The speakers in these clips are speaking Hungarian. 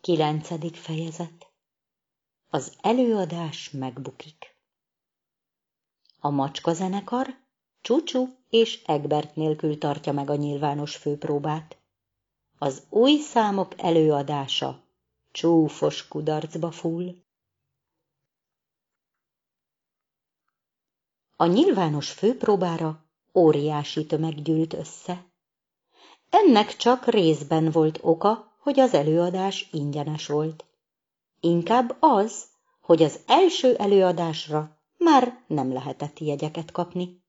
Kilencedik fejezet Az előadás megbukik. A macska zenekar Csúcsú és Egbert nélkül tartja meg a nyilvános főpróbát. Az új számok előadása csúfos kudarcba full. A nyilvános főpróbára óriási tömeg gyűlt össze. Ennek csak részben volt oka, hogy az előadás ingyenes volt. Inkább az, hogy az első előadásra már nem lehetett jegyeket kapni.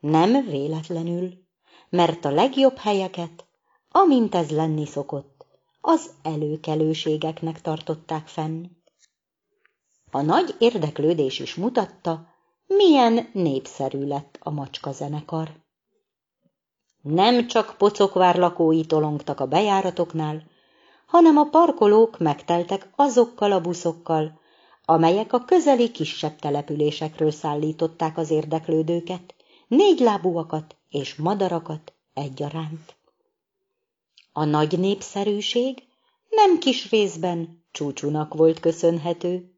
Nem véletlenül, mert a legjobb helyeket, amint ez lenni szokott, az előkelőségeknek tartották fenn. A nagy érdeklődés is mutatta, milyen népszerű lett a macska zenekar. Nem csak pocokvár lakói tolongtak a bejáratoknál, hanem a parkolók megteltek azokkal a buszokkal, amelyek a közeli kisebb településekről szállították az érdeklődőket, négylábúakat és madarakat egyaránt. A nagy népszerűség nem kis részben csúcsúnak volt köszönhető,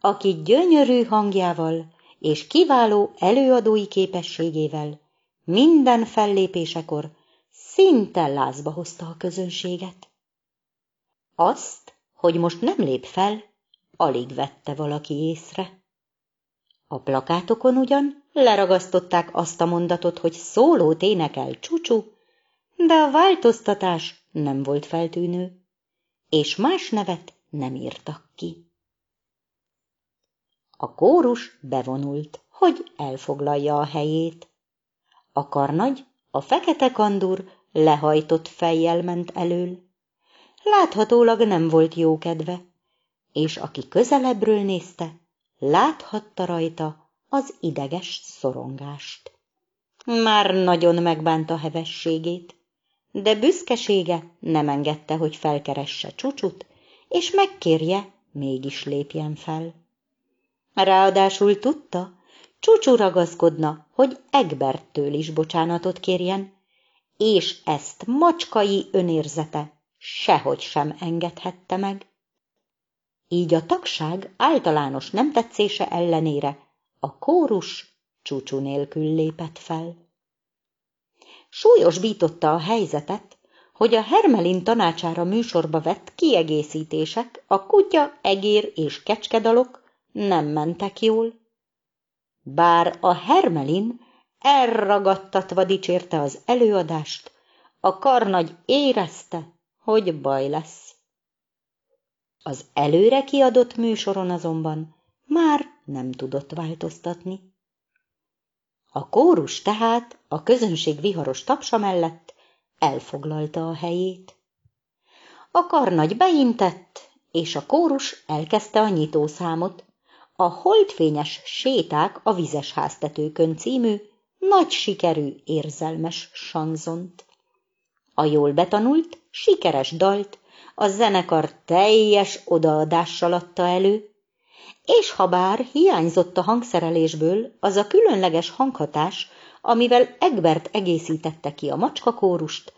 aki gyönyörű hangjával és kiváló előadói képességével minden fellépésekor szinte lázba hozta a közönséget. Azt, hogy most nem lép fel, alig vette valaki észre. A plakátokon ugyan leragasztották azt a mondatot, hogy szólót énekel csúcsú, de a változtatás nem volt feltűnő, és más nevet nem írtak ki. A kórus bevonult, hogy elfoglalja a helyét. A karnagy, a fekete kandúr lehajtott fejjel ment elől. Láthatólag nem volt jó kedve, és aki közelebbről nézte, láthatta rajta az ideges szorongást. Már nagyon megbánta hevességét, de büszkesége nem engedte, hogy felkeresse csúcsut, és megkérje, mégis lépjen fel. Ráadásul tudta, Csúcsú ragaszkodna, hogy Egberttől is bocsánatot kérjen, és ezt macskai önérzete sehogy sem engedhette meg. Így a tagság általános nem tetszése ellenére a kórus csúcsú nélkül lépett fel. Súlyosbította a helyzetet, hogy a Hermelin tanácsára műsorba vett kiegészítések, a kutya, egér és kecskedalok nem mentek jól. Bár a Hermelin elragadtatva dicsérte az előadást, a karnagy érezte, hogy baj lesz. Az előre kiadott műsoron azonban már nem tudott változtatni. A kórus tehát a közönség viharos tapsa mellett elfoglalta a helyét. A karnagy beintett, és a kórus elkezdte a nyitószámot, a Holdfényes séták a vizes háztetőkön című, nagy sikerű érzelmes sanzont. A jól betanult, sikeres dalt a zenekar teljes odaadással adta elő, és ha bár hiányzott a hangszerelésből az a különleges hanghatás, amivel Egbert egészítette ki a macskakórust,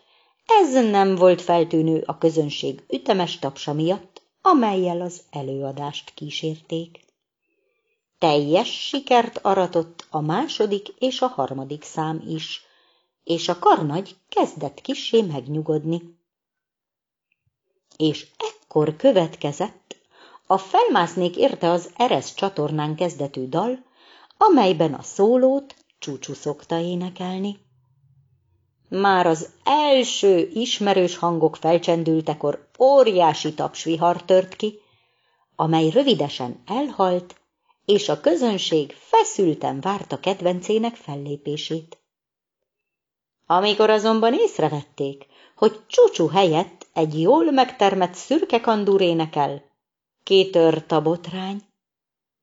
ez nem volt feltűnő a közönség ütemes tapsa miatt, amelyel az előadást kísérték. Teljes sikert aratott a második és a harmadik szám is, és a karnagy kezdett kissé megnyugodni. És ekkor következett a felmásznék érte az Eresz csatornán kezdetű dal, amelyben a szólót csúcsú szokta énekelni. Már az első ismerős hangok felcsendültekor óriási tapsvihar tört ki, amely rövidesen elhalt, és a közönség feszülten várta kedvencének fellépését. Amikor azonban észrevették, hogy csúcsú helyett egy jól megtermett szürke kandúr énekel, kitört a botrány.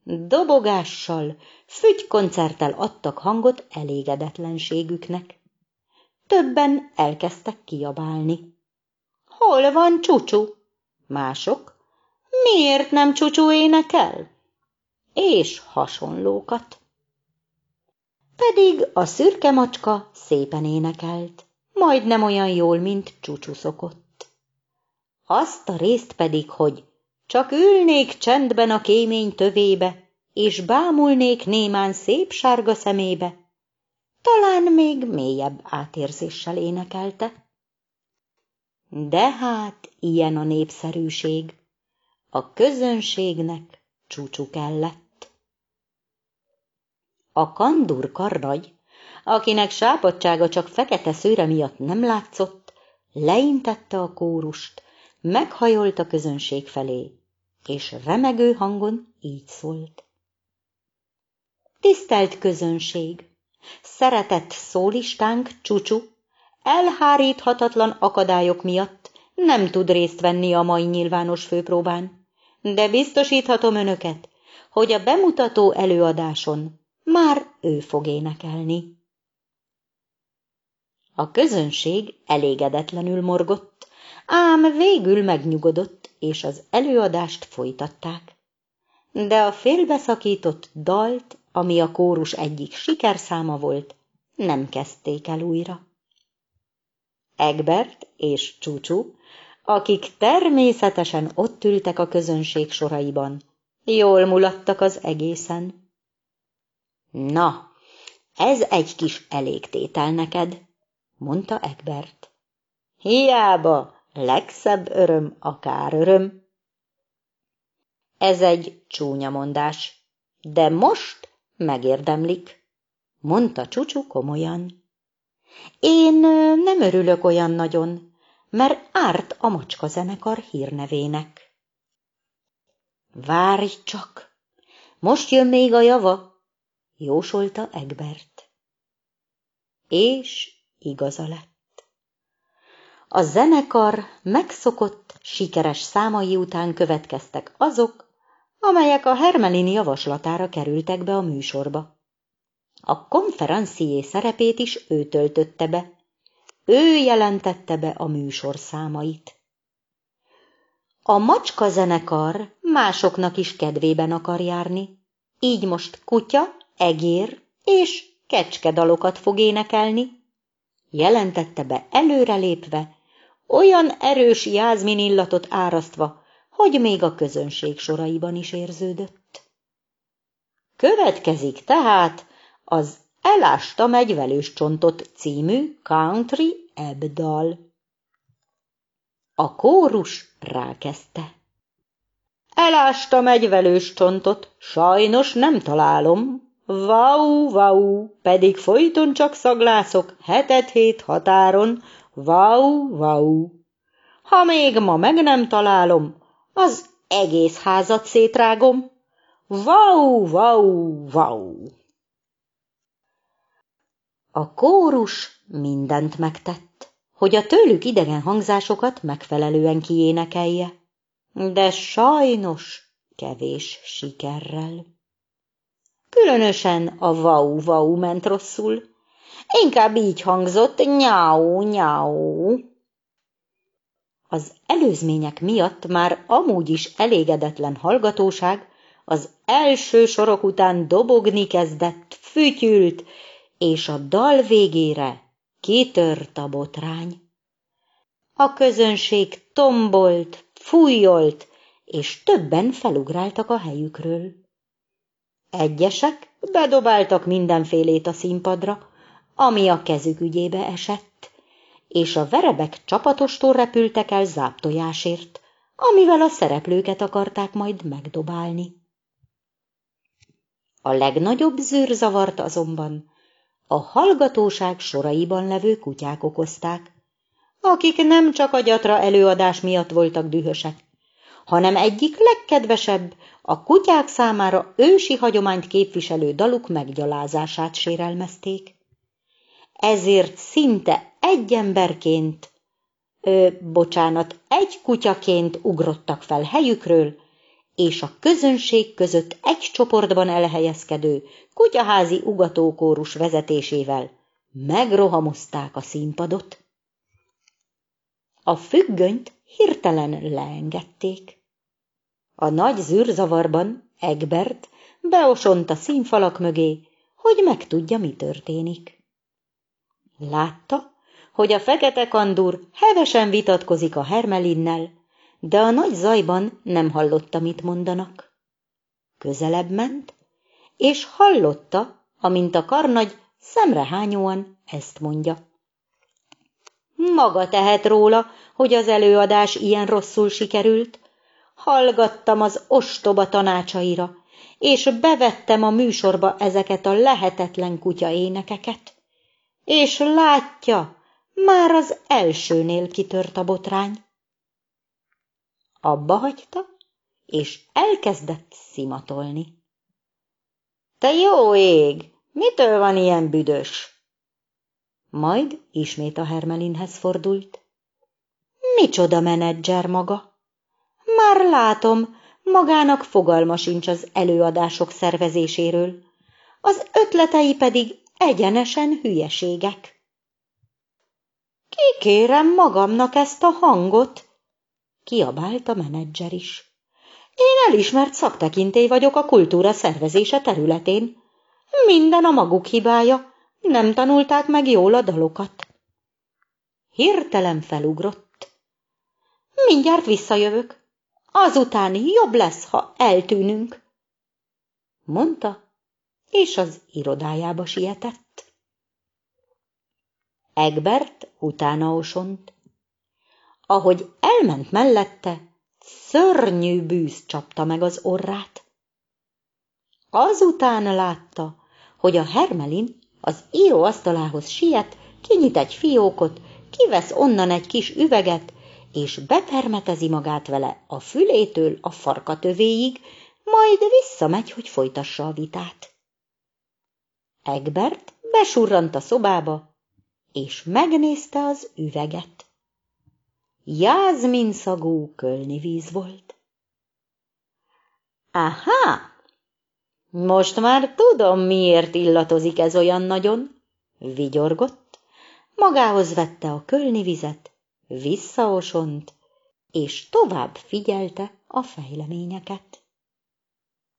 Dobogással, fügykoncerttel adtak hangot elégedetlenségüknek. Többen elkezdtek kiabálni. Hol van csúcsú? Mások. Miért nem csúcsú énekel? És hasonlókat. Pedig a szürke macska szépen énekelt, majdnem olyan jól, mint csúcsú szokott. azt a részt pedig, hogy csak ülnék csendben a kémény tövébe, és bámulnék némán szép sárga szemébe, talán még mélyebb átérzéssel énekelte. De hát ilyen a népszerűség, a közönségnek csúcsú kellett. A kandur karnagy, akinek sápadsága csak fekete szőre miatt nem látszott, leintette a kórust, meghajolt a közönség felé, és remegő hangon így szólt. Tisztelt közönség! Szeretett szólistánk, Csucsu, elháríthatatlan akadályok miatt nem tud részt venni a mai nyilvános főpróbán, de biztosíthatom önöket, hogy a bemutató előadáson már ő fog énekelni. A közönség elégedetlenül morgott, ám végül megnyugodott, és az előadást folytatták. De a félbeszakított dalt, ami a kórus egyik sikerszáma volt, nem kezdték el újra. Egbert és Csúcsú, akik természetesen ott ültek a közönség soraiban, jól mulattak az egészen. Na, ez egy kis elégtétel neked, mondta Egbert. Hiába, legszebb öröm akár öröm. Ez egy csúnya mondás, de most megérdemlik, mondta Csucsu komolyan. Én nem örülök olyan nagyon, mert árt a macska zenekar hírnevének. Várj csak, most jön még a java, jósolta Egbert. És igaza lett. A zenekar megszokott, sikeres számai után következtek azok, amelyek a Hermelin javaslatára kerültek be a műsorba. A konferencié szerepét is ő töltötte be. Ő jelentette be a műsor számait. A macska zenekar másoknak is kedvében akar járni, így most kutya, egér és kecskedalokat fog énekelni, jelentette be előrelépve, olyan erős jázmin illatot árasztva, hogy még a közönség soraiban is érződött. Következik tehát az Elástam egy velős csontot című country ebdal. A kórus rákezdte. Elástam egy velős csontot, sajnos nem találom, Vau, vau, pedig folyton csak szaglászok, hetet hét határon, vau, vau. Ha még ma meg nem találom, az egész házat szétrágom. Vau, vau, vau. A kórus mindent megtett, hogy a tőlük idegen hangzásokat megfelelően kiénekelje, de sajnos kevés sikerrel. Különösen a vau-vau ment rosszul. Inkább így hangzott nyáú-nyáú. Az előzmények miatt már amúgy is elégedetlen hallgatóság az első sorok után dobogni kezdett, fütyült, és a dal végére kitört a botrány. A közönség tombolt, fújolt, és többen felugráltak a helyükről. Egyesek bedobáltak mindenfélét a színpadra, ami a kezük ügyébe esett, és a verebek csapatostól repültek el záptojásért, amivel a szereplőket akarták majd megdobálni. A legnagyobb zűrzavart azonban a hallgatóság soraiban levő kutyák okozták, akik nem csak a gyatra előadás miatt voltak dühösek, hanem egyik legkedvesebb, a kutyák számára ősi hagyományt képviselő daluk meggyalázását sérelmezték. Ezért szinte egy emberként, ö, bocsánat, egy kutyaként ugrottak fel helyükről, és a közönség között egy csoportban elhelyezkedő kutyaházi ugatókórus vezetésével megrohamozták a színpadot. A függönyt hirtelen leengedték. A nagy zűrzavarban Egbert beosont a színfalak mögé, hogy megtudja, mi történik. Látta, hogy a fekete kandúr hevesen vitatkozik a Hermelinnel, de a nagy zajban nem hallotta, mit mondanak. Közelebb ment, és hallotta, amint a karnagy szemrehányóan ezt mondja. Maga tehet róla, hogy az előadás ilyen rosszul sikerült. Hallgattam az ostoba tanácsaira, és bevettem a műsorba ezeket a lehetetlen kutya énekeket. És látja, már az elsőnél kitört a botrány. Abba hagyta, és elkezdett szimatolni. Te jó ég, mitől van ilyen büdös? Majd ismét a Hermelinhez fordult. Micsoda menedzser maga? Már látom, magának fogalma sincs az előadások szervezéséről, az ötletei pedig egyenesen hülyeségek. Kikérem magamnak ezt a hangot, kiabált a menedzser is. Én elismert szaktekintély vagyok a kultúra szervezése területén. Minden a maguk hibája, nem tanulták meg jól a dalokat. Hirtelen felugrott. Mindjárt visszajövök. Azután jobb lesz, ha eltűnünk, mondta, és az irodájába sietett. Egbert utána osont. Ahogy elment mellette, szörnyű bűz csapta meg az orrát. Azután látta, hogy a Hermelin az íróasztalához siet, kinyit egy fiókot, kivesz onnan egy kis üveget, és bepermetezi magát vele a fülétől a farkatövéig, majd visszamegy, hogy folytassa a vitát. Egbert besurrant a szobába, és megnézte az üveget. Jázmin szagú kölni víz volt. Aha! Most már tudom, miért illatozik ez olyan nagyon, vigyorgott, magához vette a kölni vizet, visszaosont, és tovább figyelte a fejleményeket.